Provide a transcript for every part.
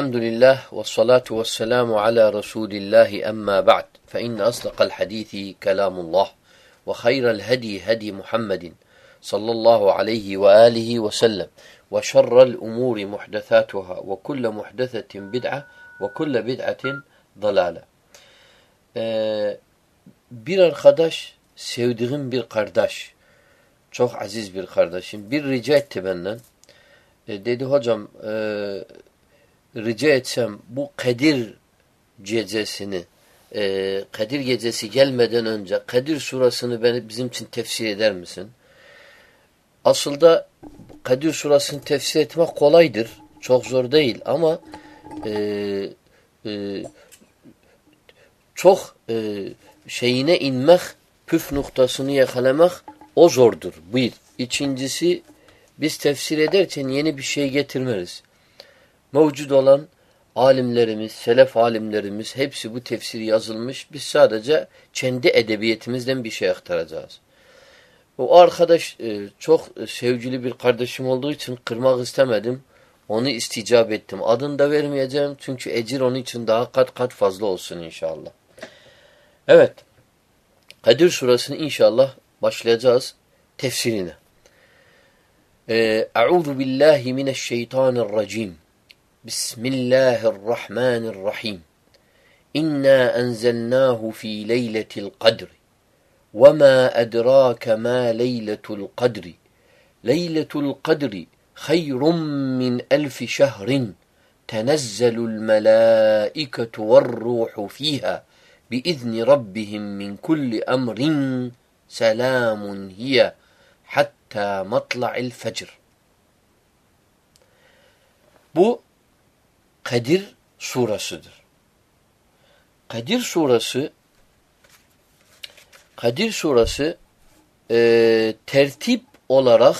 الحمد لله والصلاة والسلام على رسول الله أما بعد فإن أصدق الحديث كلام الله وخير الهدي هدي محمد صلى الله عليه وآله وسلم وشر الأمور محدثاتها وكل محدثة بدعة وكل بدعة ضلالة. bir arkadaş sevdiğim bir kardeş çok aziz bir kardeşim bir rica etti benden e, dedi hocam e, rica etsem bu Kadir gecesini e, Kadir gecesi gelmeden önce Kadir surasını beni, bizim için tefsir eder misin? Aslında Kadir surasını tefsir etmek kolaydır. Çok zor değil ama e, e, çok e, şeyine inmek, püf noktasını yakalamak o zordur. Bir. İkincisi biz tefsir ederken yeni bir şey getirmeriz mevcut olan alimlerimiz, selef alimlerimiz hepsi bu tefsiri yazılmış. Biz sadece kendi edebiyetimizden bir şey aktaracağız. O arkadaş e, çok sevgili bir kardeşim olduğu için kırmak istemedim. Onu isticap ettim. Adını da vermeyeceğim çünkü ecir onun için daha kat kat fazla olsun inşallah. Evet. Kadir surasını inşallah başlayacağız tefsirine. Euzu billahi mineşşeytanirracim. بسم الله الرحمن الرحيم. إنا أنزلناه في ليلة القدر. وما أدراك ما ليلة القدر. ليلة القدر خير من ألف شهر. تنزل الملائكة والروح فيها بإذن ربهم من كل أمر. سلام هي حتى مطلع الفجر. Bu Kadir surasıdır. Kadir surası Kadir surası e, tertip olarak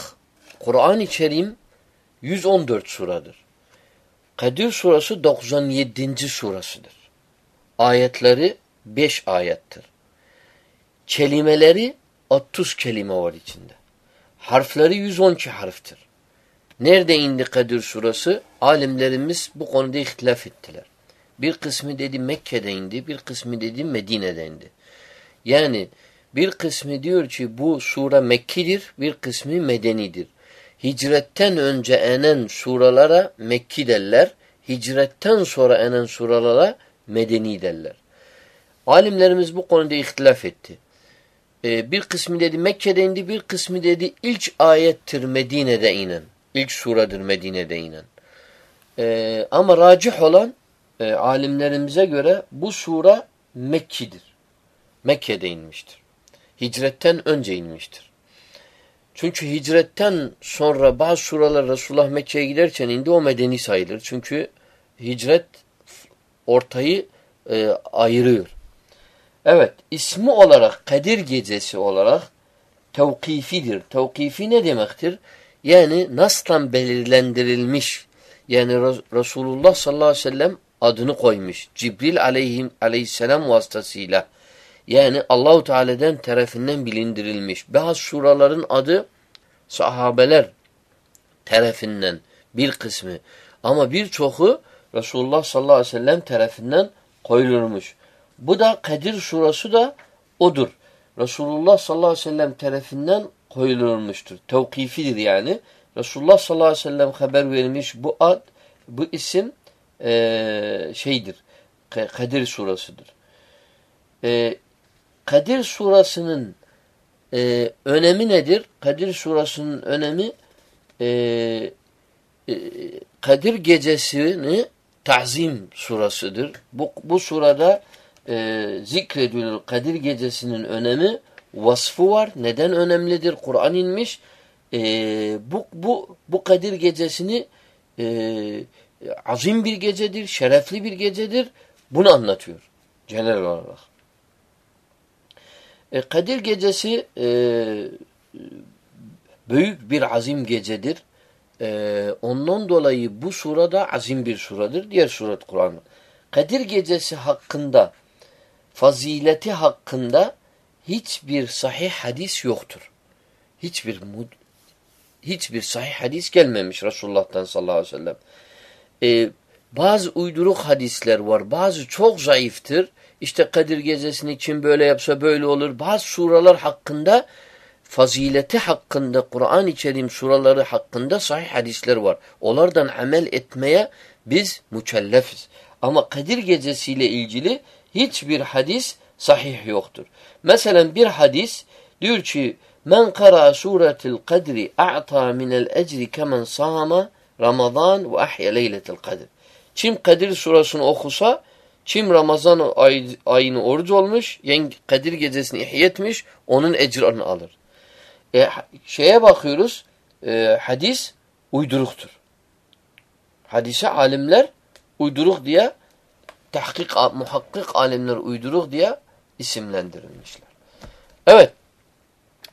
Kur'an-ı Kerim 114 suradır. Kadir surası 97. surasıdır. Ayetleri 5 ayettir. Kelimeleri 30 kelime var içinde. Harfleri 112 harftir. Nerede indi Kadir surası? Alimlerimiz bu konuda ihtilaf ettiler. Bir kısmı dedi Mekke'de indi, bir kısmı dedi Medine'de indi. Yani bir kısmı diyor ki bu sure Mekkidir, bir kısmı Medenidir. Hicretten önce enen suralara Mekki derler, hicretten sonra enen suralara Medeni derler. Alimlerimiz bu konuda ihtilaf etti. Ee, bir kısmı dedi Mekke'de indi, bir kısmı dedi ilk ayettir Medine'de inen. İlk suradır Medine'de inen. Ee, ama racih olan e, alimlerimize göre bu sura Mekki'dir. Mekke'de inmiştir. Hicretten önce inmiştir. Çünkü hicretten sonra bazı suralar Resulullah Mekke'ye giderken indi o medeni sayılır. Çünkü hicret ortayı e, ayırıyor. Evet, ismi olarak Kadir Gecesi olarak tevkifidir. Tevkifi ne demektir? Yani naslan belirlendirilmiş yani Resulullah sallallahu aleyhi ve sellem adını koymuş. Cibril aleyhim, aleyhisselam vasıtasıyla yani Allahu Teala'dan tarafından bilindirilmiş. Bazı suraların adı sahabeler tarafından bir kısmı ama birçoku Resulullah sallallahu aleyhi ve sellem tarafından koyulmuş. Bu da Kadir surası da odur. Resulullah sallallahu aleyhi ve sellem tarafından koyulmuştur. Tevkifidir yani. Resulullah sallallahu aleyhi ve sellem haber vermiş bu ad, bu isim e, şeydir. Kadir surasıdır. E, Kadir surasının e, önemi nedir? Kadir surasının önemi e, e, Kadir gecesini tazim surasıdır. Bu, bu surada e, zikredilir. Kadir gecesinin önemi vasfı var. Neden önemlidir? Kur'an inmiş. E, bu, bu, bu Kadir gecesini e, azim bir gecedir, şerefli bir gecedir. Bunu anlatıyor genel olarak. E, Kadir gecesi e, büyük bir azim gecedir. E, ondan dolayı bu surada azim bir suradır. Diğer surat Kur'an. Kadir gecesi hakkında, fazileti hakkında hiçbir sahih hadis yoktur. Hiçbir hiçbir sahih hadis gelmemiş Resulullah'tan sallallahu aleyhi ve sellem. Ee, bazı uyduruk hadisler var. Bazı çok zayıftır. İşte Kadir Gecesi'nin için böyle yapsa böyle olur. Bazı suralar hakkında fazileti hakkında Kur'an-ı Kerim suraları hakkında sahih hadisler var. Onlardan amel etmeye biz mükellefiz. Ama Kadir Gecesi ile ilgili hiçbir hadis sahih yoktur. Mesela bir hadis diyor ki Men kara suretil kadri a'ta minel ecri kemen sama Ramazan ve ahya leyletil kadir. Kim Kadir surasını okusa, kim Ramazan ay, ayını oruç olmuş, yani Kadir gecesini ihya etmiş, onun ecrını alır. E, şeye bakıyoruz, e, hadis uyduruktur. Hadise alimler uyduruk diye, tahkik, muhakkik alimler uyduruk diye isimlendirilmişler. Evet,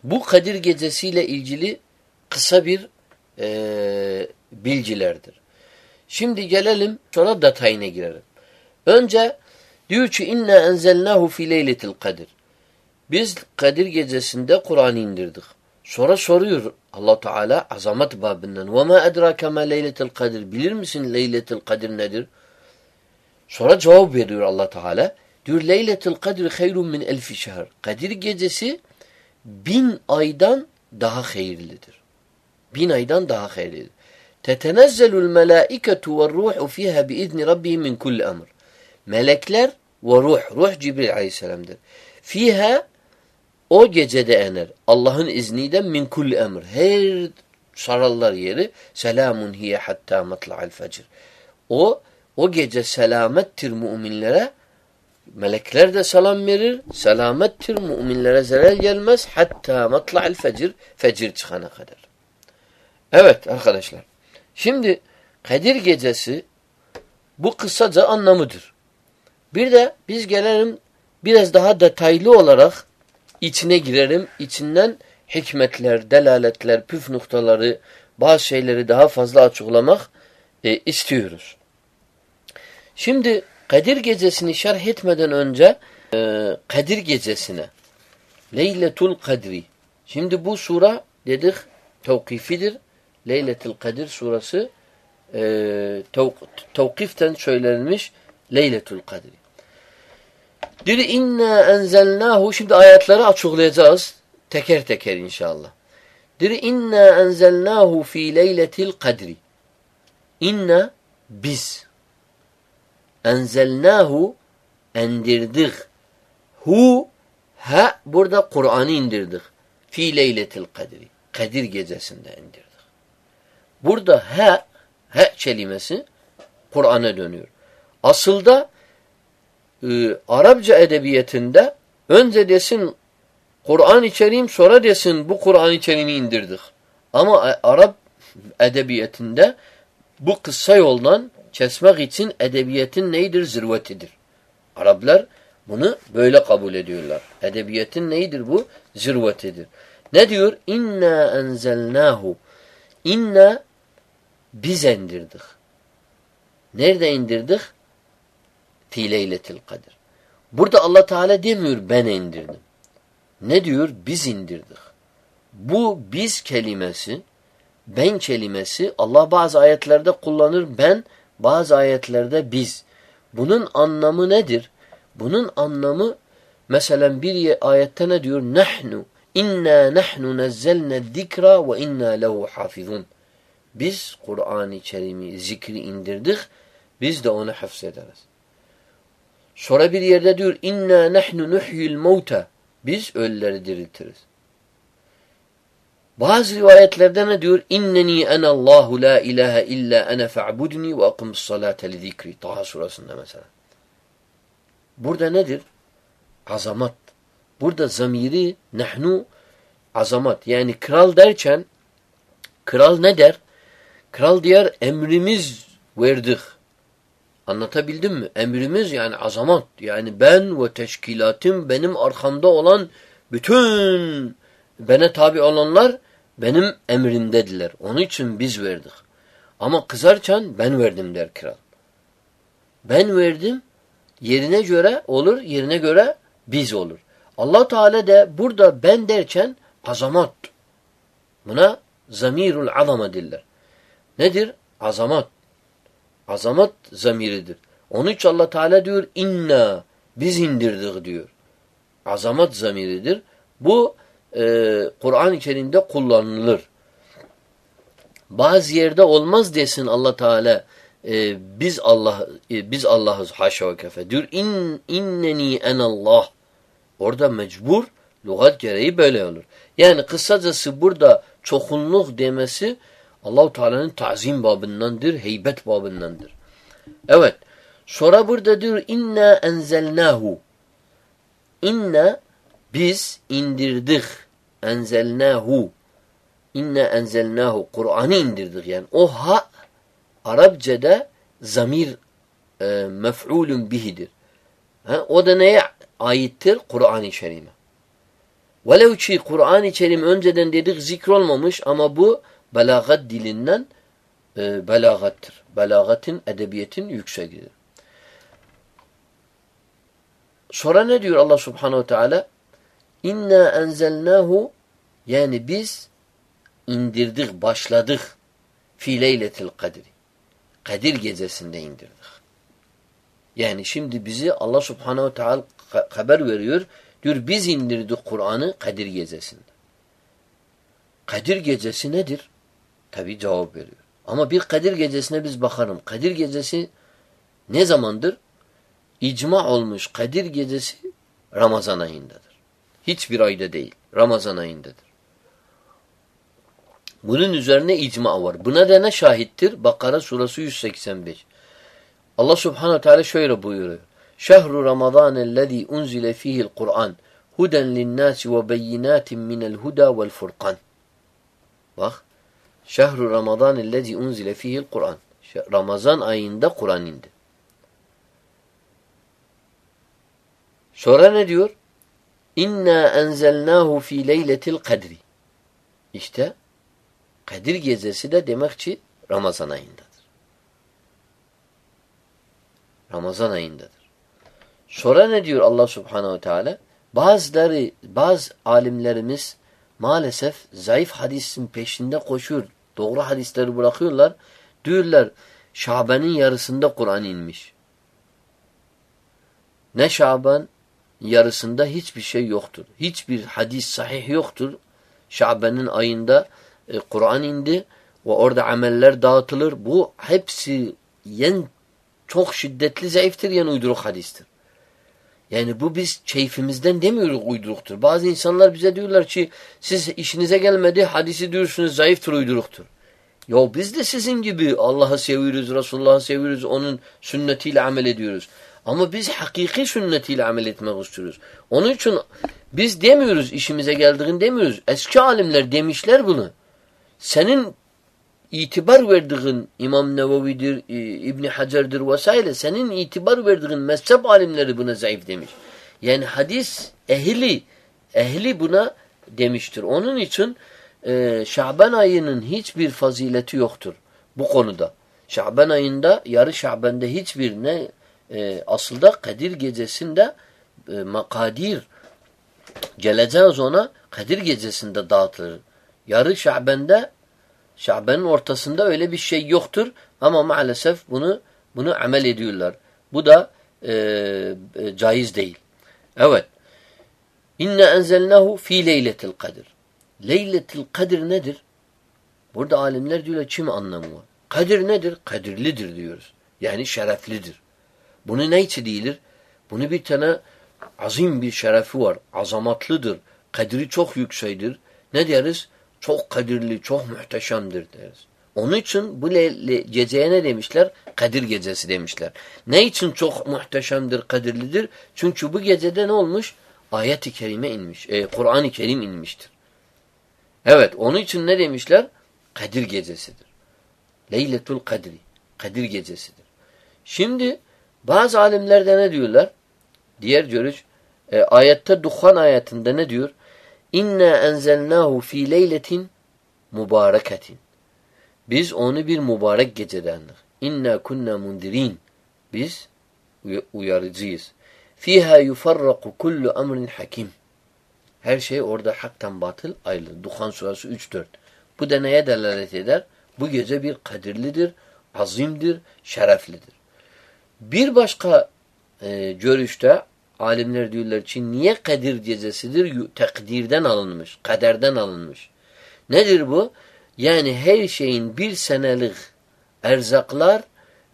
bu Kadir gecesiyle ilgili kısa bir e, bilgilerdir. Şimdi gelelim sonra detayına girelim. Önce diyor ki inna enzelnahu fi leyletil kadir. Biz Kadir gecesinde Kur'an'ı indirdik. Sonra soruyor Allah Teala azamet babından ma edrake ma leyletil kadir. Bilir misin leyletil kadir nedir? Sonra cevap veriyor Allah Teala. Diyor leyletil kadir hayrun min elfi şehr. Kadir gecesi bin aydan daha hayırlıdır. Bin aydan daha hayırlıdır. Tetenezzelul melâiketu ve ruhu fiha biizni rabbihim min kulli emr. Melekler ve ruh, ruh Cibril aleyhisselamdır. Fiha o gecede ener. Allah'ın izniyle min kulli emr. Her sarallar yeri selamun hiye hatta matla'al fecr. O o gece selamettir müminlere. Melekler de selam verir. Selamettir müminlere zarar gelmez hatta matla'al fecr. Fecir çıkana kadar. Evet arkadaşlar. Şimdi Kadir Gecesi bu kısaca anlamıdır. Bir de biz gelelim biraz daha detaylı olarak içine girerim. İçinden hikmetler, delaletler, püf noktaları, bazı şeyleri daha fazla açıklamak e, istiyoruz. Şimdi Kadir Gecesi'ni şerh etmeden önce e, Kadir Gecesi'ne Leyletul Kadri. Şimdi bu sura dedik tevkifidir. Leyletil Kadir surası e, tevkiften söylenmiş Leyletul Kadri. Dedi inna enzelnahu şimdi ayetleri açıklayacağız teker teker inşallah. Dedi inna enzelnahu fi leyletil kadri. İnna biz enzelnahu endirdik. Hu ha burada Kur'an'ı indirdik. Fi leyletil kadri. Kadir gecesinde indirdik. Burada he, he kelimesi Kur'an'a dönüyor. Aslında e, Arapça edebiyetinde önce desin Kur'an-ı sonra desin bu Kur'an-ı indirdik. Ama Arap edebiyetinde bu kısa yoldan kesmek için edebiyetin neydir? Zirvetidir. Araplar bunu böyle kabul ediyorlar. Edebiyetin neydir bu? Zirvetidir. Ne diyor? İnna enzelnahu. İnna biz indirdik. Nerede indirdik? Fi kadir. Burada Allah Teala demiyor ben indirdim. Ne diyor? Biz indirdik. Bu biz kelimesi, ben kelimesi Allah bazı ayetlerde kullanır ben, bazı ayetlerde biz. Bunun anlamı nedir? Bunun anlamı mesela bir ayette ne diyor? Nahnu inna nahnu nezzelne zikra ve inna lehu hafizun. Biz Kur'an-ı Kerim'i zikri indirdik. Biz de onu hafzederiz. Sonra bir yerde diyor inna nahnu nuhyil mauta. Biz ölüleri diriltiriz. Bazı rivayetlerde ne diyor? İnneni enallahu la ilahe illa ene fa'budni ve akimus salate li zikri. Taha surasında mesela. Burada nedir? Azamat. Burada zamiri nahnu azamat. Yani kral derken kral ne der? Kral diyor emrimiz verdik. Anlatabildim mi? Emrimiz yani azamat. Yani ben ve teşkilatım benim arkamda olan bütün bana tabi olanlar benim emrimdediler. Onun için biz verdik. Ama kızarken ben verdim der kral. Ben verdim yerine göre olur, yerine göre biz olur. Allah Teala de burada ben derken azamat. Buna zamirul azama diller. Nedir? Azamat. Azamet zamiridir. Onun için Allah Teala diyor inna biz indirdik diyor. Azamet zamiridir. Bu e, Kur'an-ı Kerim'de kullanılır. Bazı yerde olmaz desin Allah Teala e, biz Allah e, biz Allah'ız haşa ve kefe. Diyor in inneni en Allah. Orada mecbur lügat gereği böyle olur. Yani kısacası burada çokunluk demesi Allahu Teala'nın tazim babındandır, heybet babındandır. Evet. Sonra burada diyor inna enzelnahu. İnna biz indirdik. Enzelnahu. İnna enzelnahu. Kur'an'ı indirdik yani. O ha Arapçada zamir e, mef'ulun bihidir. Ha, o da neye aittir? Kur'an-ı Kerim'e. Velev ki Kur'an-ı Kerim önceden dedik zikrolmamış ama bu belagat dilinden e, belagattır. Belagatın, edebiyetin yükseğidir. Sonra ne diyor Allah Subhanahu Teala? İnna enzelnahu yani biz indirdik, başladık fi leyletil kadri. Kadir gecesinde indirdik. Yani şimdi bizi Allah Subhanahu Teala haber veriyor. Diyor biz indirdik Kur'an'ı Kadir gecesinde. Kadir gecesi nedir? Tabi cevap veriyor. Ama bir Kadir gecesine biz bakarım. Kadir gecesi ne zamandır? İcma olmuş Kadir gecesi Ramazan ayındadır. Hiçbir ayda değil. Ramazan ayındadır. Bunun üzerine icma var. Buna da ne şahittir? Bakara surası 185. Allah subhanahu teala şöyle buyuruyor. Şehru Ramazanellezî unzile fihil Kur'an huden linnâsi ve beyinâtin minel huda vel furkan. Bak. Şehru Ramazanellezî unzile fihil Kur'an. Ramazan ayında Kur'an indi. Sonra ne diyor? İnna enzelnahu fi leyletil kadri. İşte Kadir gecesi de demek ki Ramazan ayındadır. Ramazan ayındadır. Sonra ne diyor Allah Subhanahu Teala? Bazıları, bazı alimlerimiz maalesef zayıf hadisin peşinde koşuyor. Doğru hadisleri bırakıyorlar. Diyorlar Şaban'ın yarısında Kur'an inmiş. Ne Şaban yarısında hiçbir şey yoktur. Hiçbir hadis sahih yoktur. Şaban'ın ayında e, Kur'an indi ve orada ameller dağıtılır. Bu hepsi yen çok şiddetli zayıftır yen uyduruk hadistir. Yani bu biz keyfimizden demiyoruz uyduruktur. Bazı insanlar bize diyorlar ki siz işinize gelmedi hadisi diyorsunuz zayıftır uyduruktur. Ya biz de sizin gibi Allah'ı seviyoruz, Resulullah'ı seviyoruz, onun sünnetiyle amel ediyoruz. Ama biz hakiki sünnetiyle amel etmek istiyoruz. Onun için biz demiyoruz işimize geldiğini demiyoruz. Eski alimler demişler bunu. Senin itibar verdiğin İmam Nevevi'dir, İbni Hacer'dir vesaire senin itibar verdiğin mezhep alimleri buna zayıf demiş. Yani hadis ehli ehli buna demiştir. Onun için e, Şaban ayının hiçbir fazileti yoktur bu konuda. Şaban ayında yarı Şaban'da hiçbir ne e, aslında Kadir gecesinde e, makadir geleceğiz ona Kadir gecesinde dağıtılır. Yarı Şaban'da Şaban'ın ortasında öyle bir şey yoktur ama maalesef bunu bunu amel ediyorlar. Bu da e, e, caiz değil. Evet. İnne enzelnahu fi leyletil kadir. Leyletil kadir nedir? Burada alimler diyorlar kim anlamı var? Kadir nedir? Kadirlidir diyoruz. Yani şereflidir. Bunu ne için değildir? Bunu bir tane azim bir şerefi var. Azamatlıdır. Kadri çok yüksektir. Ne deriz? Çok kadirli, çok muhteşemdir deriz. Onun için bu geceye ne demişler? Kadir gecesi demişler. Ne için çok muhteşemdir, kadirlidir? Çünkü bu gecede ne olmuş? Ayet-i kerime inmiş. E, Kur'an-ı Kerim inmiştir. Evet, onun için ne demişler? Kadir gecesidir. Leyletul Kadri. Kadir gecesidir. Şimdi bazı alimler de ne diyorlar? Diğer görüş, e, ayette Dukhan ayetinde ne diyor? İnna enzelnahu fi leyletin mübareketin. Biz onu bir mübarek gecedendik. İnna kunna mundirin. Biz uyarıcıyız. Fiha yufarraku kullu emrin hakim. Her şey orada haktan batıl ayrılır. Duhan suresi 3-4. Bu da neye delalet eder? Bu gece bir kadirlidir. azimdir, şereflidir. Bir başka e, görüşte alimler diyorlar ki niye Kadir gecesidir? Tekdirden alınmış, kaderden alınmış. Nedir bu? Yani her şeyin bir senelik erzaklar,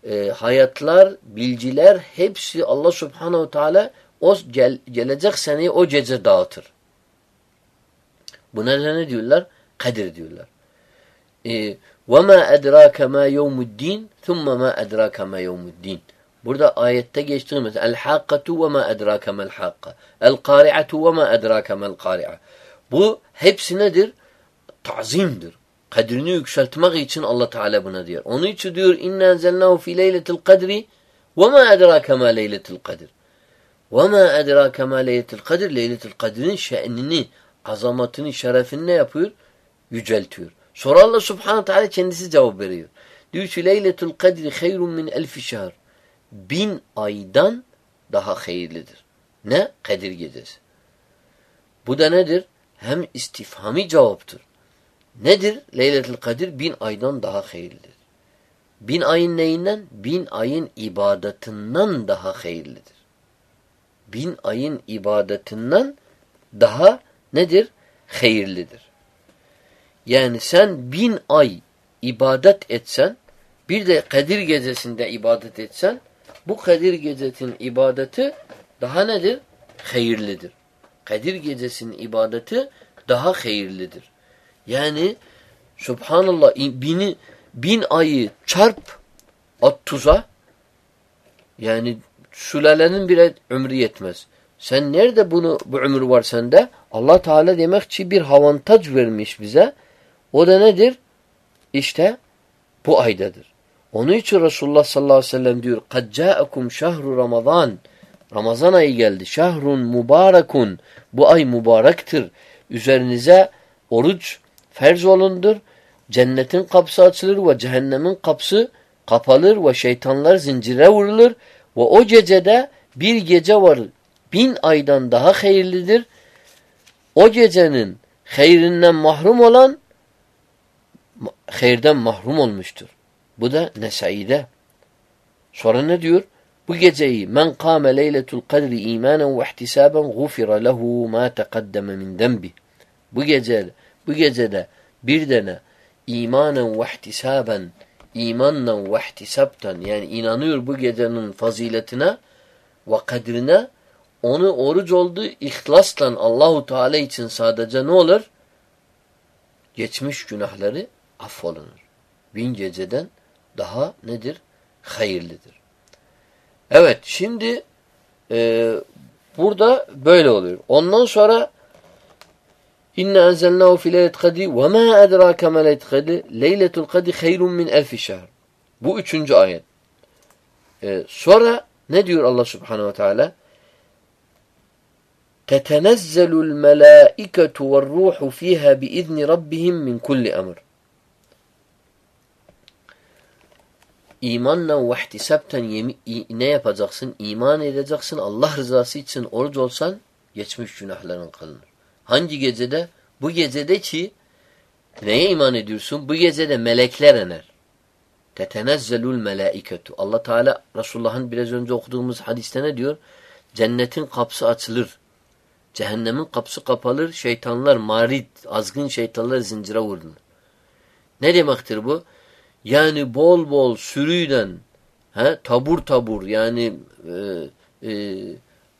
e, hayatlar, bilgiler hepsi Allah subhanehu teala o gel, gelecek seneyi o gece dağıtır. Buna ne diyorlar? Kadir diyorlar. E, وَمَا اَدْرَاكَ مَا يَوْمُ الدِّينِ ثُمَّ مَا اَدْرَاكَ مَا يَوْمُ الدِّينِ Burada ayette geçtiğimiz el-hakkatu ve ma edrake mel hakka. El-kari'atu ve ma edrake mel kari'a. Bu hepsi nedir? Tazimdir. Kadrini yükseltmek için Allah Teala buna diyor. Onun için diyor inna enzelnahu fi leyletil kadri ve ma edrake ma leyletil kadir. Ve ma edrake ma leyletil kadir. Leyletil kadrin şe'nini, azamatını, şerefini ne yapıyor? Yüceltiyor. Sonra Allah Subhanahu Teala kendisi cevap veriyor. Diyor ki leyletul kadri hayrun min elfi şehr bin aydan daha hayırlıdır. Ne? Kadir gecesi. Bu da nedir? Hem istifhami cevaptır. Nedir? Leyletul Kadir bin aydan daha hayırlıdır. Bin ayın neyinden? Bin ayın ibadetinden daha hayırlıdır. Bin ayın ibadetinden daha nedir? Hayırlıdır. Yani sen bin ay ibadet etsen, bir de Kadir gecesinde ibadet etsen, bu Kadir gecesinin ibadeti daha nedir? Hayırlıdır. Kadir gecesinin ibadeti daha hayırlıdır. Yani Subhanallah bini, bin ayı çarp at tuza yani sülalenin bile ömrü yetmez. Sen nerede bunu bu ömür var sende? Allah Teala demek ki bir avantaj vermiş bize. O da nedir? İşte bu aydadır. Onun için Resulullah sallallahu aleyhi ve sellem diyor قَدْ جَاءَكُمْ شَهْرُ Ramazan Ramazan ayı geldi. Şahrun mübarekun. Bu ay mübarektir. Üzerinize oruç ferz olundur. Cennetin kapısı açılır ve cehennemin kapısı kapalır ve şeytanlar zincire vurulur. Ve o gecede bir gece var bin aydan daha hayırlıdır. O gecenin hayrinden mahrum olan hayırdan mahrum olmuştur. Bu da Nesai'de. Sonra ne diyor? Bu geceyi men kâme leyletul kadri imanen ve ihtisaben gufira lehu ma teqaddeme min dembi. Bu gece bu gecede bir dene imanen ve ihtisaben imanla ve ihtisaptan yani inanıyor bu gecenin faziletine ve kadrine onu oruç oldu ihlasla Allahu Teala için sadece ne olur? Geçmiş günahları affolunur. Bin geceden daha nedir? Hayırlıdır. Evet şimdi e, burada böyle oluyor. Ondan sonra İnne enzelnahu fi leylet kadi ve ma edrake me leylet kadi leyletul kadi hayrun min elfi. Bu üçüncü ayet. Ee, sonra ne diyor Allah subhanehu ve teala? Tetenezzelul melâiketu ve ruhu fiha biizni rabbihim min kulli emr. İmanla ve ihtisapten ne yapacaksın? İman edeceksin. Allah rızası için oruç olsan geçmiş günahların kılınır. Hangi gecede? Bu gecede ki neye iman ediyorsun? Bu gecede melekler iner. Tetenezzelul melaiketu. Allah Teala Resulullah'ın biraz önce okuduğumuz hadiste ne diyor? Cennetin kapısı açılır. Cehennemin kapısı kapalır. Şeytanlar, marid, azgın şeytanlar zincire vurulur. Ne demektir bu? Yani bol bol sürüyle he, tabur tabur yani e, e,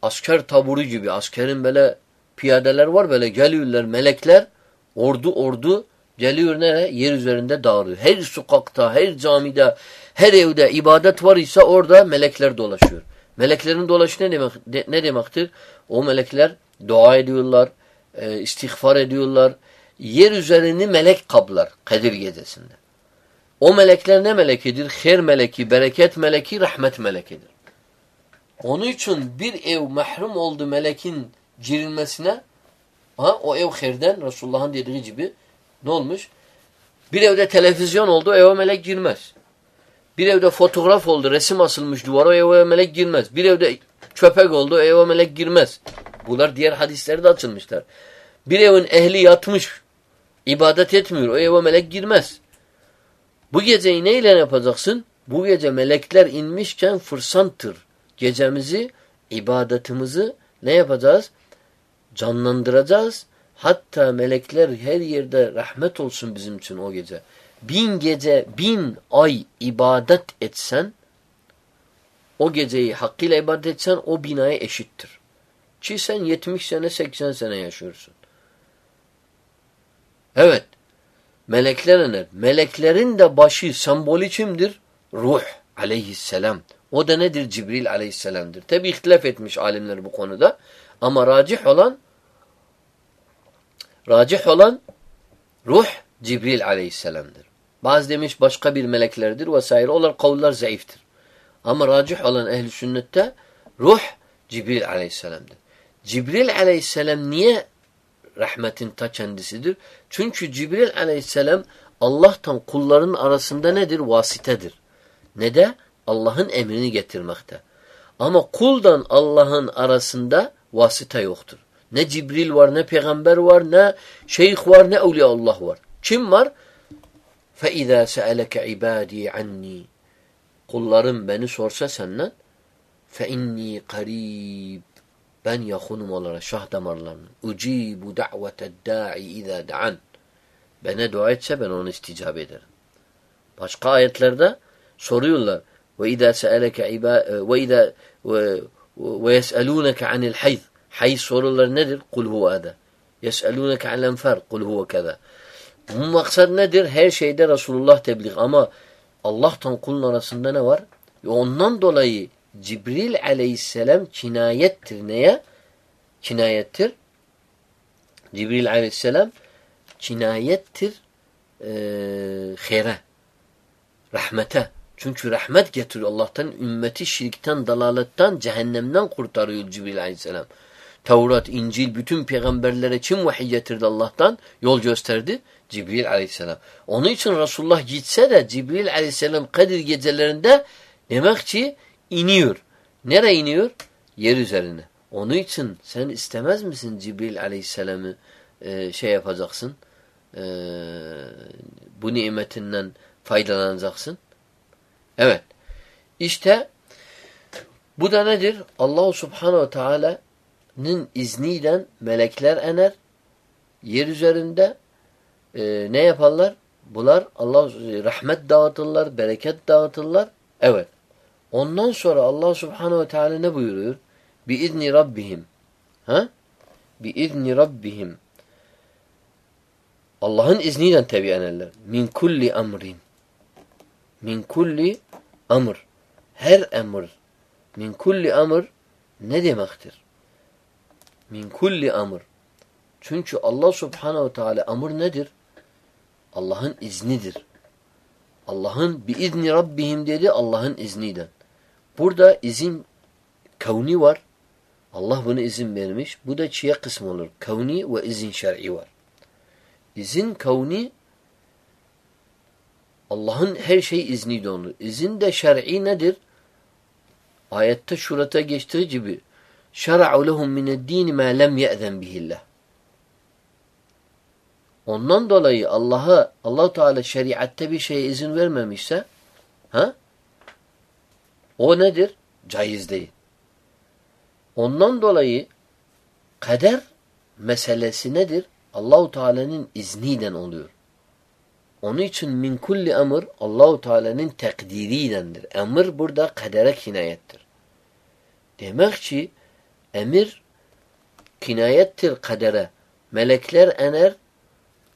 asker taburu gibi askerin böyle piyadeler var böyle geliyorlar melekler ordu ordu geliyor nereye? Yer üzerinde dağılıyor. Her sokakta, her camide, her evde ibadet var ise orada melekler dolaşıyor. Meleklerin dolaşı ne, demek, de, ne demektir? O melekler dua ediyorlar, e, istiğfar ediyorlar. Yer üzerini melek kablar Kadir gecesinde. O melekler ne melekidir? Her meleki, bereket meleki, rahmet melekidir. Onun için bir ev mahrum oldu melekin girilmesine ha, o ev herden Resulullah'ın dediği gibi ne olmuş? Bir evde televizyon oldu eve melek girmez. Bir evde fotoğraf oldu resim asılmış duvara eve melek girmez. Bir evde köpek oldu eve melek girmez. Bunlar diğer hadisleri de açılmışlar. Bir evin ehli yatmış ibadet etmiyor o eve melek girmez. Bu geceyi neyle yapacaksın? Bu gece melekler inmişken fırsanttır. Gecemizi, ibadetimizi ne yapacağız? Canlandıracağız. Hatta melekler her yerde rahmet olsun bizim için o gece. Bin gece, bin ay ibadet etsen, o geceyi hakkıyla ibadet etsen o binaya eşittir. Ki sen 70 sene 80 sene yaşıyorsun. Evet. Melekler iner. Meleklerin de başı sembolü kimdir? Ruh aleyhisselam. O da nedir? Cibril aleyhisselamdır. Tabi ihtilaf etmiş alimler bu konuda. Ama racih olan racih olan ruh Cibril aleyhisselamdır. Bazı demiş başka bir meleklerdir vesaire. Onlar kavullar zayıftır. Ama racih olan ehli sünnette ruh Cibril aleyhisselamdır. Cibril aleyhisselam niye rahmetin ta kendisidir? Çünkü Cibril aleyhisselam Allah'tan kulların arasında nedir? Vasitedir. Ne de? Allah'ın emrini getirmekte. Ama kuldan Allah'ın arasında vasıta yoktur. Ne Cibril var, ne peygamber var, ne şeyh var, ne evliya Allah var. Kim var? فَاِذَا سَأَلَكَ عِبَادِي عَنِّي Kullarım beni sorsa senden فَاِنِّي قَرِيبٌ ben yakunum olarak şah damarlarını. Ucibu da'vete da'i izâ da'an. Bana dua etse ben onu isticap ederim. Başka ayetlerde soruyorlar. Ve izâ se'eleke ve izâ ve yes'elûneke anil hayz. Hayz sorular nedir? Kul huve eda. Yes'elûneke anil enfer. Kul huve keda. Bu maksat nedir? Her şeyde Resulullah tebliğ. Ama Allah'tan kulun arasında ne var? Ondan dolayı Cibril aleyhisselam kinayettir. Neye? Kinayettir. Cibril aleyhisselam kinayettir e, hayre. Rahmete. Çünkü rahmet getiriyor Allah'tan. Ümmeti şirkten, dalaletten, cehennemden kurtarıyor Cibril aleyhisselam. Tevrat, İncil, bütün peygamberlere kim vahiy getirdi Allah'tan? Yol gösterdi. Cibril aleyhisselam. Onun için Resulullah gitse de Cibril aleyhisselam Kadir gecelerinde demek ki iniyor. Nereye iniyor? Yer üzerine. Onun için sen istemez misin Cibril aleyhisselamı e, şey yapacaksın? E, bu nimetinden faydalanacaksın. Evet. İşte bu da nedir? Allahu Subhanahu Teala'nın izniyle melekler ener. Yer üzerinde e, ne yaparlar? Bunlar Allah rahmet dağıtırlar, bereket dağıtırlar. Evet. Ondan sonra Allah Subhanahu ve Teala ne buyuruyor? Bi izni rabbihim. Ha? Bi izni rabbihim. Allah'ın izniyle tabi enerler. Min kulli emrin. Min kulli emr. Her emr. Min kulli emr ne demektir? Min kulli emr. Çünkü Allah Subhanahu Teala emir nedir? Allah'ın iznidir. Allah'ın bi izni rabbihim dedi Allah'ın izniyle. Burada izin kavni var. Allah bunu izin vermiş. Bu da çiğe kısmı olur. Kavni ve izin şer'i var. İzin kavni Allah'ın her şey izni de olur. İzin de şer'i nedir? Ayette şurata geçtiği gibi şer'u lehum mine'd-din ma lem ye'zen bihillah. Ondan dolayı Allah'a Allah Teala şeriatte bir şeye izin vermemişse ha? O nedir? Caiz değil. Ondan dolayı kader meselesi nedir? Allahu Teala'nın izniyle oluyor. Onun için min kulli emir Allahu Teala'nın takdiriylendir. Emir burada kadere kinayettir. Demek ki emir kinayettir kadere. Melekler ener,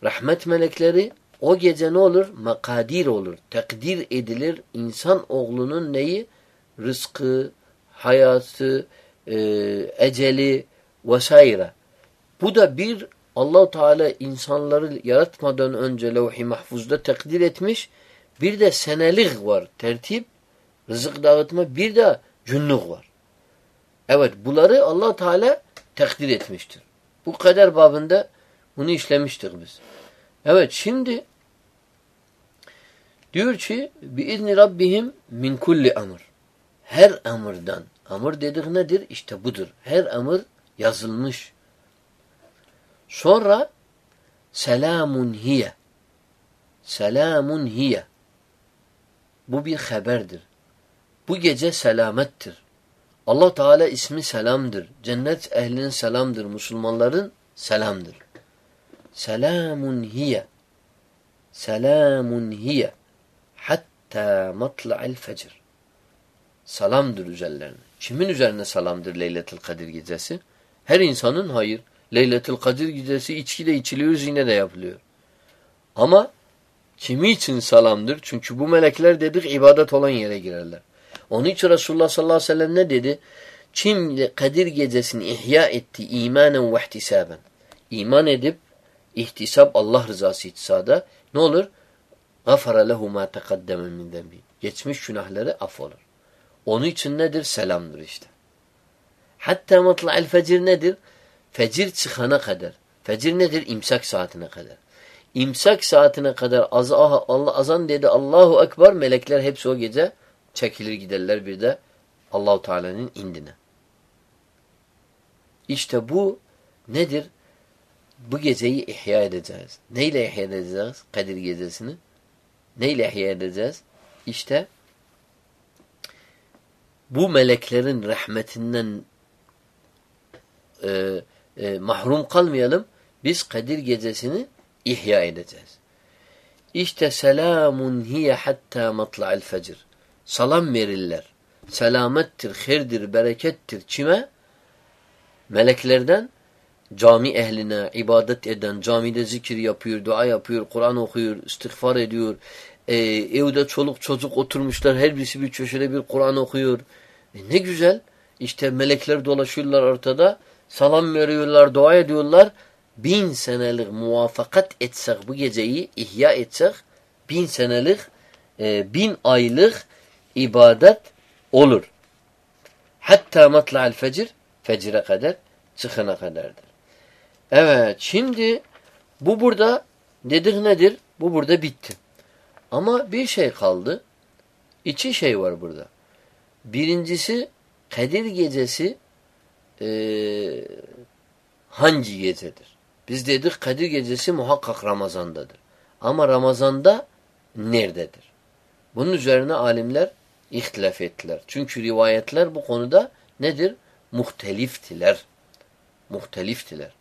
rahmet melekleri o gece ne olur? Makadir olur. Takdir edilir insan oğlunun neyi? Rızkı, hayatı, e, eceli vesaire. Bu da bir allah Teala insanları yaratmadan önce levh-i mahfuzda takdir etmiş. Bir de senelik var. Tertip, rızık dağıtma. Bir de günlük var. Evet bunları allah Teala takdir etmiştir. Bu kadar babında bunu işlemiştik biz. Evet şimdi diyor ki biizni rabbihim min kulli amr. Her emirden. Emir dedik nedir? İşte budur. Her emir yazılmış. Sonra selamun hiye. Selamun hiye. Bu bir haberdir. Bu gece selamettir. Allah Teala ismi selamdır. Cennet ehlinin selamdır. Müslümanların selamdır. Selamun hiye. Selamun hiye. Hatta matla'il fecr. Salamdır üzerlerine. Kimin üzerine salamdır Leyletul Kadir gecesi? Her insanın hayır. Leyletul Kadir gecesi içki de içiliyor, zine de yapılıyor. Ama kimi için salamdır? Çünkü bu melekler dedik ibadet olan yere girerler. Onun için Resulullah sallallahu aleyhi ve sellem ne dedi? Kim Kadir gecesini ihya etti imanen ve ihtisaben. İman edip ihtisap Allah rızası ihtisada ne olur? Gafara lehu ma tekaddeme min. Geçmiş günahları affolur. Onun için nedir? Selamdır işte. Hatta matla'il fecir nedir? Fecir çıkana kadar. Fecir nedir? İmsak saatine kadar. İmsak saatine kadar az, Allah azan dedi Allahu Ekber melekler hepsi o gece çekilir giderler bir de Allahu Teala'nın indine. İşte bu nedir? Bu geceyi ihya edeceğiz. Neyle ihya edeceğiz? Kadir gecesini. Neyle ihya edeceğiz? İşte bu meleklerin rahmetinden e, e, mahrum kalmayalım. Biz Kadir gecesini ihya edeceğiz. İşte selamun hiye hatta matla'il fecr. Salam verirler. Selamettir, herdir, berekettir. Kime? Meleklerden cami ehline, ibadet eden, camide zikir yapıyor, dua yapıyor, Kur'an okuyor, istiğfar ediyor. Ee, evde çoluk çocuk oturmuşlar, her birisi bir köşede bir Kur'an okuyor. E ne güzel. İşte melekler dolaşıyorlar ortada. Salam veriyorlar, dua ediyorlar. Bin senelik muvaffakat etsek bu geceyi ihya etsek bin senelik e, bin aylık ibadet olur. Hatta matla'al fecir fecire kadar çıkana kadardır. Evet şimdi bu burada nedir nedir? Bu burada bitti. Ama bir şey kaldı. İki şey var burada. Birincisi Kadir gecesi e, hangi gecedir? Biz dedik Kadir gecesi muhakkak Ramazan'dadır. Ama Ramazan'da nerededir? Bunun üzerine alimler ihtilaf ettiler. Çünkü rivayetler bu konuda nedir? Muhteliftiler. Muhteliftiler.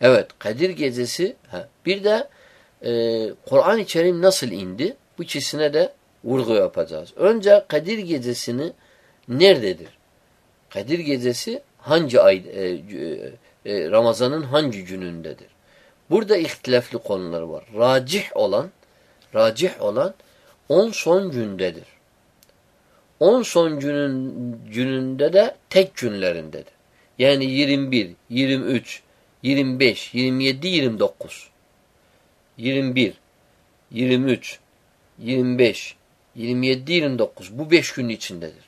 Evet Kadir gecesi ha. bir de e, Kur'an-ı Kerim nasıl indi? Bu ikisine de vurgu yapacağız. Önce Kadir gecesini nerededir? Kadir gecesi hangi ay e, e, Ramazan'ın hangi günündedir? Burada ihtilaflı konular var. Racih olan racih olan on son gündedir. On son günün gününde de tek günlerindedir. Yani 21, 23, 25, 27, 29. 21, 23, 25, 27, 29 bu beş günün içindedir.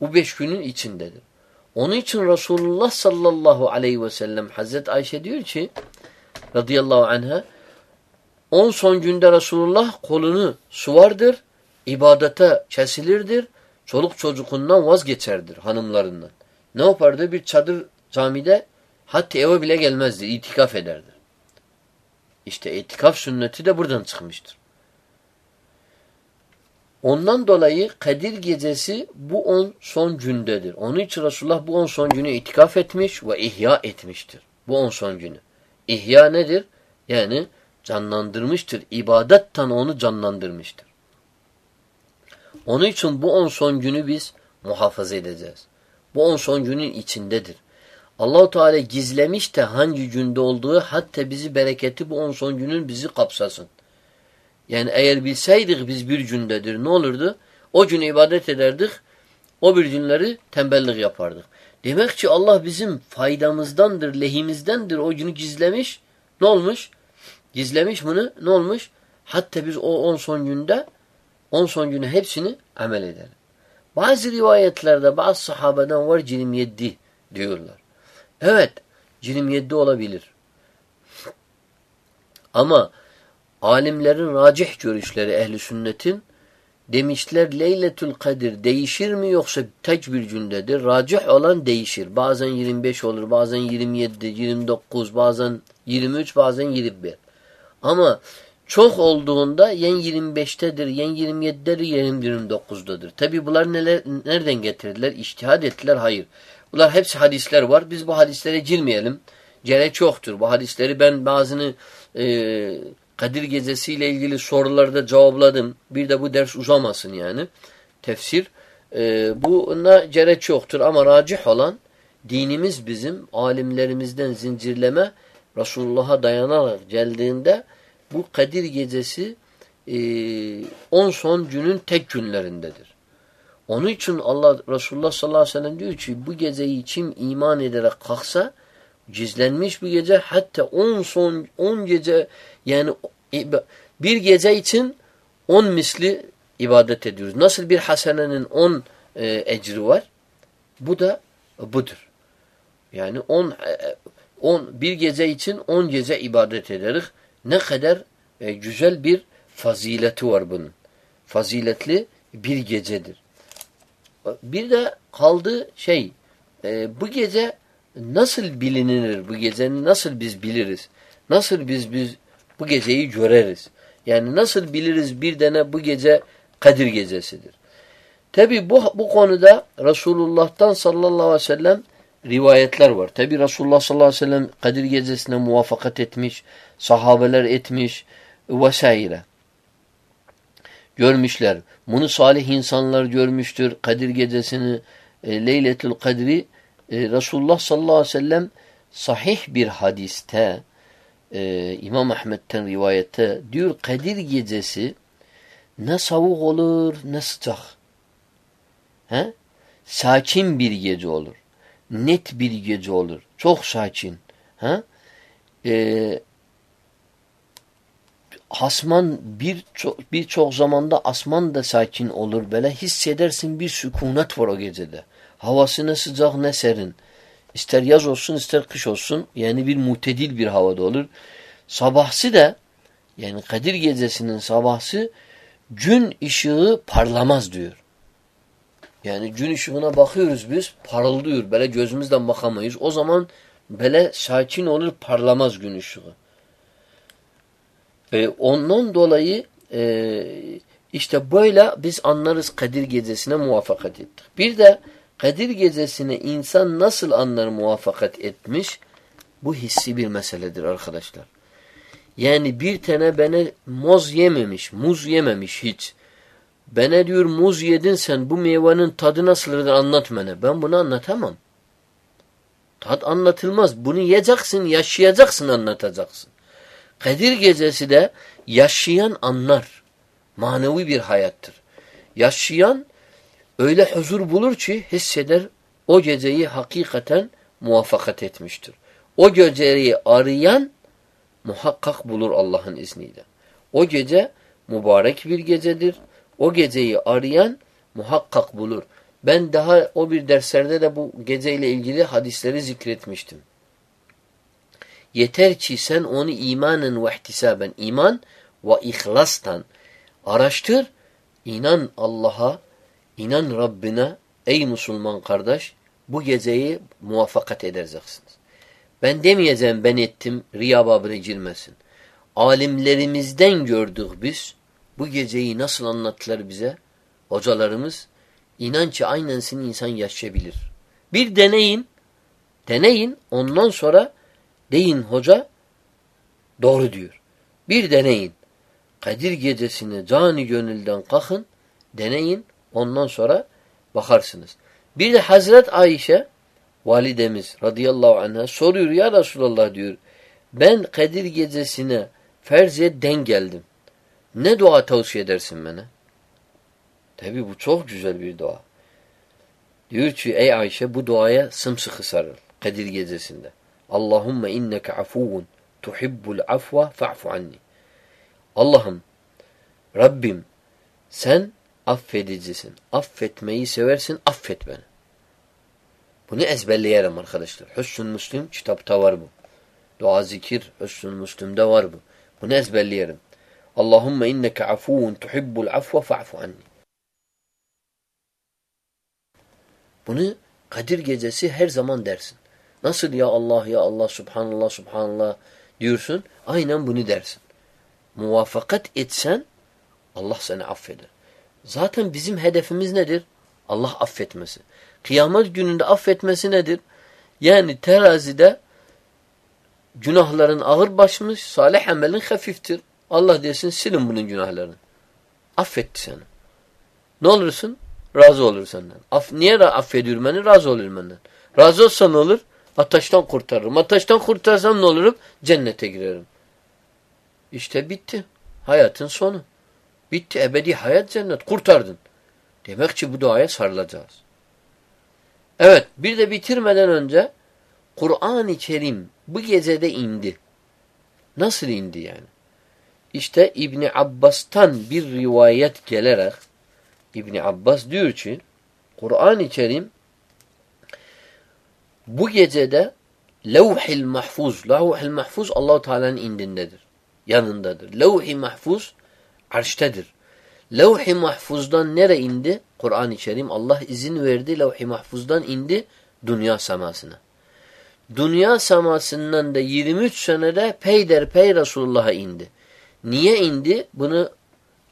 Bu beş günün içindedir. Onun için Resulullah sallallahu aleyhi ve sellem Hazreti Ayşe diyor ki radıyallahu anha on son günde Resulullah kolunu suvardır, ibadete kesilirdir, çoluk çocukundan vazgeçerdir hanımlarından. Ne yapardı? Bir çadır camide hatta eve bile gelmezdi, itikaf ederdi. İşte itikaf sünneti de buradan çıkmıştır. Ondan dolayı Kadir gecesi bu on son gündedir. Onun için Resulullah bu on son günü itikaf etmiş ve ihya etmiştir. Bu on son günü. İhya nedir? Yani canlandırmıştır. İbadetten onu canlandırmıştır. Onun için bu on son günü biz muhafaza edeceğiz. Bu on son günün içindedir. Allahu Teala gizlemiş de hangi günde olduğu hatta bizi bereketi bu on son günün bizi kapsasın. Yani eğer bilseydik biz bir gündedir ne olurdu? O gün ibadet ederdik. O bir günleri tembellik yapardık. Demek ki Allah bizim faydamızdandır, lehimizdendir. O günü gizlemiş. Ne olmuş? Gizlemiş bunu. Ne olmuş? Hatta biz o on son günde on son günü hepsini amel edelim. Bazı rivayetlerde bazı sahabeden var 27 diyorlar. Evet 27 olabilir. Ama alimlerin racih görüşleri ehli sünnetin demişler Leyletül Kadir değişir mi yoksa tek bir gündedir? Racih olan değişir. Bazen 25 olur, bazen 27, 29, bazen 23, bazen 21. Ama Çok olduğunda yen 25'tedir, yen 27'dedir, yen 29'dadır. Tabi bunlar neler, nereden getirdiler? İçtihad ettiler? Hayır. Bunlar hepsi hadisler var. Biz bu hadislere girmeyelim. Gerek yoktur. Bu hadisleri ben bazını e, Kadir Gecesi ilgili sorularda cevapladım. Bir de bu ders uzamasın yani. Tefsir. E, buna gerek yoktur ama racih olan dinimiz bizim alimlerimizden zincirleme Resulullah'a dayanarak geldiğinde bu Kadir Gecesi e, son günün tek günlerindedir. Onun için Allah Resulullah sallallahu aleyhi ve sellem diyor ki bu geceyi kim iman ederek kalksa gizlenmiş bir gece hatta on son on gece yani bir gece için on misli ibadet ediyoruz. Nasıl bir hasenenin on e, ecri var? Bu da budur. Yani on, e, on bir gece için on gece ibadet ederiz. Ne kadar e, güzel bir fazileti var bunun. Faziletli bir gecedir. Bir de kaldı şey e, bu gece nasıl bilinir bu gecenin nasıl biz biliriz? Nasıl biz biz bu geceyi göreriz? Yani nasıl biliriz bir tane bu gece Kadir gecesidir. Tabi bu, bu konuda Resulullah'tan sallallahu aleyhi ve sellem rivayetler var. Tabi Resulullah sallallahu aleyhi ve sellem Kadir gecesine muvaffakat etmiş, sahabeler etmiş vesaire. Görmüşler. Bunu salih insanlar görmüştür. Kadir gecesini e, Leyletül Kadri e, Resulullah sallallahu aleyhi ve sellem sahih bir hadiste e, İmam Ahmet'ten rivayette diyor Kadir gecesi ne savuk olur ne sıcak. He? Sakin bir gece olur. Net bir gece olur. Çok sakin. He? Ee, asman birçok birçok zamanda asman da sakin olur. Böyle hissedersin bir sükunet var o gecede. Havası ne sıcak ne serin. İster yaz olsun ister kış olsun. Yani bir mutedil bir havada olur. Sabahsı da yani Kadir gecesinin sabahsı gün ışığı parlamaz diyor. Yani gün ışığına bakıyoruz biz parıldıyor. Böyle gözümüzden bakamayız. O zaman böyle sakin olur parlamaz gün ışığı. E, ondan dolayı e, işte böyle biz anlarız Kadir gecesine muvaffakat ettik. Bir de Kadir gecesine insan nasıl anlar muvaffakat etmiş? Bu hissi bir meseledir arkadaşlar. Yani bir tane bana moz yememiş, muz yememiş hiç. Bana diyor muz yedin sen bu meyvenin tadı nasıldır anlat bana. Ben bunu anlatamam. Tad anlatılmaz. Bunu yiyeceksin, yaşayacaksın, anlatacaksın. Kadir gecesi de yaşayan anlar. Manevi bir hayattır. Yaşayan öyle huzur bulur ki hisseder o geceyi hakikaten muvaffakat etmiştir. O geceyi arayan muhakkak bulur Allah'ın izniyle. O gece mübarek bir gecedir. O geceyi arayan muhakkak bulur. Ben daha o bir derslerde de bu geceyle ilgili hadisleri zikretmiştim. Yeter ki sen onu imanen ve ihtisaben, iman ve ihlastan araştır, inan Allah'a, inan Rabbine, ey Müslüman kardeş, bu geceyi muvaffakat edeceksiniz. Ben demeyeceğim ben ettim, riya babına girmesin. Alimlerimizden gördük biz, bu geceyi nasıl anlattılar bize? Hocalarımız, inan ki aynensini insan yaşayabilir. Bir deneyin, deneyin, ondan sonra Deyin hoca doğru diyor. Bir deneyin. Kadir gecesini cani gönülden kalkın, deneyin, ondan sonra bakarsınız. Bir de Hazret Ayşe validemiz radıyallahu anh'a soruyor ya Resulallah diyor. Ben Kadir gecesine ferze den geldim. Ne dua tavsiye edersin bana? Tabi bu çok güzel bir dua. Diyor ki ey Ayşe bu duaya sımsıkı sarıl Kadir gecesinde. Allahümme inneke afuvun tuhibbul afva fa'fu anni. Allah'ım Rabbim sen affedicisin. Affetmeyi seversin. Affet beni. Bunu ezberleyelim arkadaşlar. Hüsnü Müslim kitapta var bu. Dua zikir Hüsnü Müslim'de var bu. Bunu ezberleyelim. Allahümme inneke afuvun tuhibbul afva fa'fu anni. Bunu Kadir gecesi her zaman dersin. Nasıl ya Allah ya Allah subhanallah subhanallah diyorsun? Aynen bunu dersin. muvafakat etsen Allah seni affeder. Zaten bizim hedefimiz nedir? Allah affetmesi. Kıyamet gününde affetmesi nedir? Yani terazide günahların ağır başmış, salih amelin hafiftir. Allah desin silin bunun günahlarını. Affetti seni. Ne olursun? Razı olur senden. Af, niye affediyor beni? Razı olur benden. Razı olsan ne olur? Ateşten kurtarırım. Ateşten kurtarsam ne olurum? Cennete girerim. İşte bitti. Hayatın sonu. Bitti. Ebedi hayat cennet. Kurtardın. Demek ki bu duaya sarılacağız. Evet. Bir de bitirmeden önce Kur'an-ı Kerim bu gecede indi. Nasıl indi yani? İşte İbni Abbas'tan bir rivayet gelerek İbni Abbas diyor ki Kur'an-ı Kerim bu gecede levh-i mahfuz, levh-i mahfuz Allah-u Teala'nın indindedir. Yanındadır. Levh-i mahfuz arştedir. Levh-i mahfuzdan nere indi? Kur'an-ı Kerim Allah izin verdi. Levh-i mahfuzdan indi dünya semasına. Dünya semasından da 23 senede peyderpey Resulullah'a indi. Niye indi? Bunu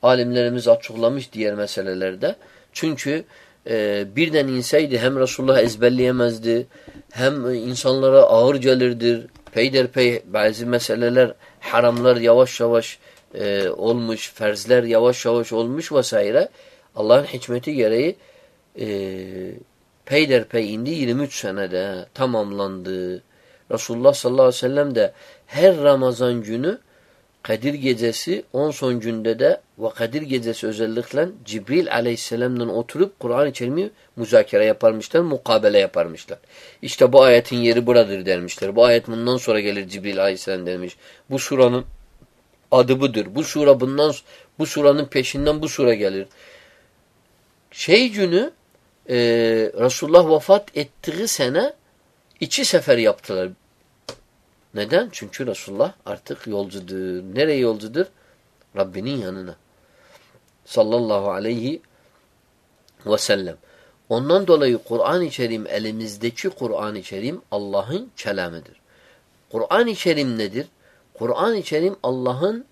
alimlerimiz açıklamış diğer meselelerde. Çünkü e, birden inseydi hem Resulullah ezberleyemezdi hem insanlara ağır gelirdir. Peyderpey bazı meseleler, haramlar yavaş yavaş e, olmuş, ferzler yavaş yavaş olmuş vesaire. Allah'ın hikmeti gereği e, peyderpey indi 23 senede tamamlandı. Resulullah sallallahu aleyhi ve sellem de her Ramazan günü Kadir gecesi 10 son günde de ve Kadir gecesi özellikle Cibril aleyhisselam'dan oturup Kur'an-ı Kerim'i müzakere yaparmışlar, mukabele yaparmışlar. İşte bu ayetin yeri buradır dermişler. Bu ayet bundan sonra gelir Cibril aleyhisselam demiş. Bu suranın adı budur. Bu sura bundan bu suranın peşinden bu sura gelir. Şey günü e, Resulullah vefat ettiği sene iki sefer yaptılar. Neden? Çünkü Resulullah artık yolcudur. Nereye yolcudur? Rabbinin yanına. Sallallahu aleyhi ve sellem. Ondan dolayı Kur'an-ı Kerim elimizdeki Kur'an-ı Kerim Allah'ın kelamıdır. Kur'an-ı Kerim nedir? Kur'an-ı Kerim Allah'ın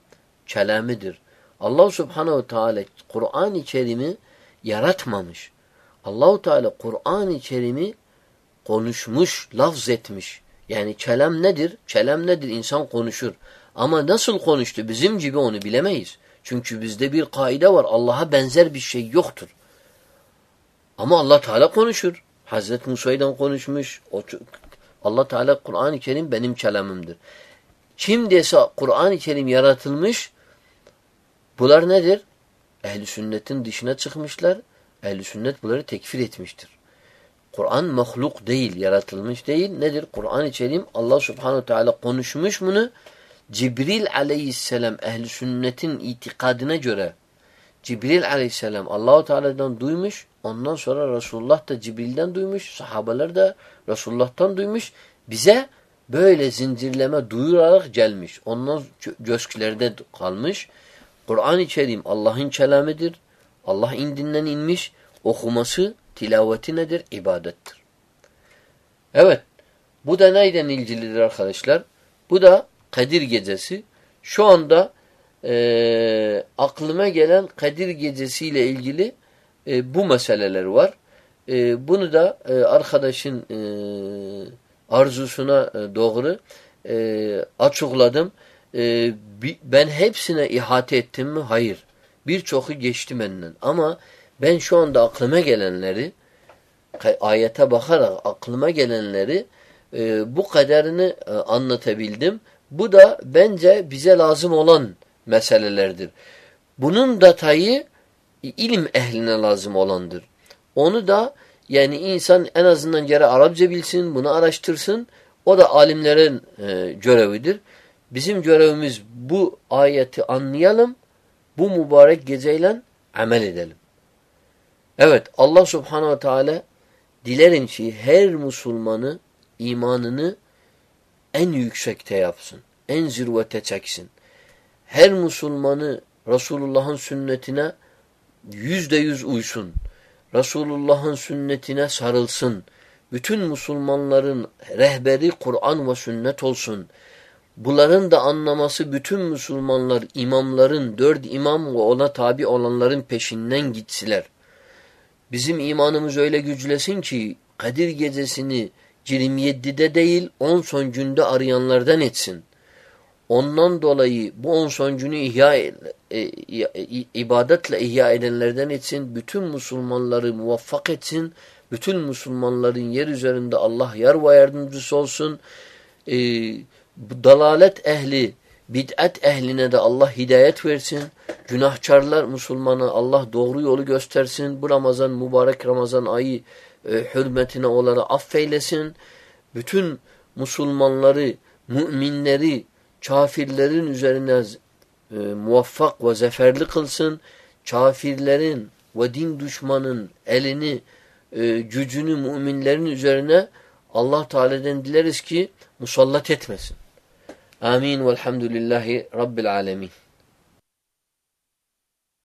kelamıdır. Allah Subhanahu Teala Kur'an-ı Kerim'i yaratmamış. Allahu Teala Kur'an-ı Kerim'i konuşmuş, lafz etmiş. Yani kelam nedir? Kelam nedir? İnsan konuşur. Ama nasıl konuştu? Bizim gibi onu bilemeyiz. Çünkü bizde bir kaide var. Allah'a benzer bir şey yoktur. Ama Allah Teala konuşur. Hazreti Musa'yla konuşmuş. O, Allah Teala Kur'an-ı Kerim benim kelamımdır. Kim dese Kur'an-ı Kerim yaratılmış bunlar nedir? Ehli sünnetin dışına çıkmışlar. Ehli sünnet bunları tekfir etmiştir. Kur'an mahluk değil, yaratılmış değil. Nedir? Kur'an-ı Allah Subhanahu Teala konuşmuş bunu. Cibril aleyhisselam ehli sünnetin itikadına göre Cibril aleyhisselam Allahu Teala'dan duymuş. Ondan sonra Resulullah da Cibril'den duymuş. Sahabeler de Resulullah'tan duymuş. Bize böyle zincirleme duyurarak gelmiş. Ondan göskülerde kalmış. Kur'an-ı Allah'ın kelamıdır. Allah indinden inmiş. Okuması Tilaveti nedir? İbadettir. Evet. Bu da neyden ilgilidir arkadaşlar? Bu da Kadir Gecesi. Şu anda e, aklıma gelen Kadir Gecesi ile ilgili e, bu meseleler var. E, bunu da e, arkadaşın e, arzusuna e, doğru e, açıkladım. E, ben hepsine ihate ettim mi? Hayır. Birçoku geçti benden. Ama ben şu anda aklıma gelenleri ayete bakarak aklıma gelenleri e, bu kadarını e, anlatabildim. Bu da bence bize lazım olan meselelerdir. Bunun detayı ilim ehline lazım olandır. Onu da yani insan en azından geri Arapça bilsin, bunu araştırsın. O da alimlerin e, görevidir. Bizim görevimiz bu ayeti anlayalım, bu mübarek geceyle amel edelim. Evet Allah subhanehu ve teala dilerim ki her Müslümanı imanını en yüksekte yapsın. En zirvete çeksin. Her Müslümanı Resulullah'ın sünnetine yüzde yüz uysun. Resulullah'ın sünnetine sarılsın. Bütün Müslümanların rehberi Kur'an ve sünnet olsun. Bunların da anlaması bütün Müslümanlar, imamların, dört imam ve ona tabi olanların peşinden gitsiler. Bizim imanımız öyle güçlesin ki Kadir gecesini 27'de değil 10 son günde arayanlardan etsin. Ondan dolayı bu on son günü ihya, e, ibadetle ihya edenlerden etsin. Bütün Müslümanları muvaffak etsin. Bütün Müslümanların yer üzerinde Allah yar ve yardımcısı olsun. E, dalalet ehli, bid'at ehline de Allah hidayet versin. Günahkarlar Müslümana Allah doğru yolu göstersin. Bu Ramazan, mübarek Ramazan ayı e, hürmetine onları affeylesin. Bütün Müslümanları, müminleri, kafirlerin üzerine e, muvaffak ve zaferli kılsın. Kafirlerin ve din düşmanın elini, e, gücünü müminlerin üzerine Allah Teala'dan dileriz ki musallat etmesin. آمين والحمد لله رب العالمين.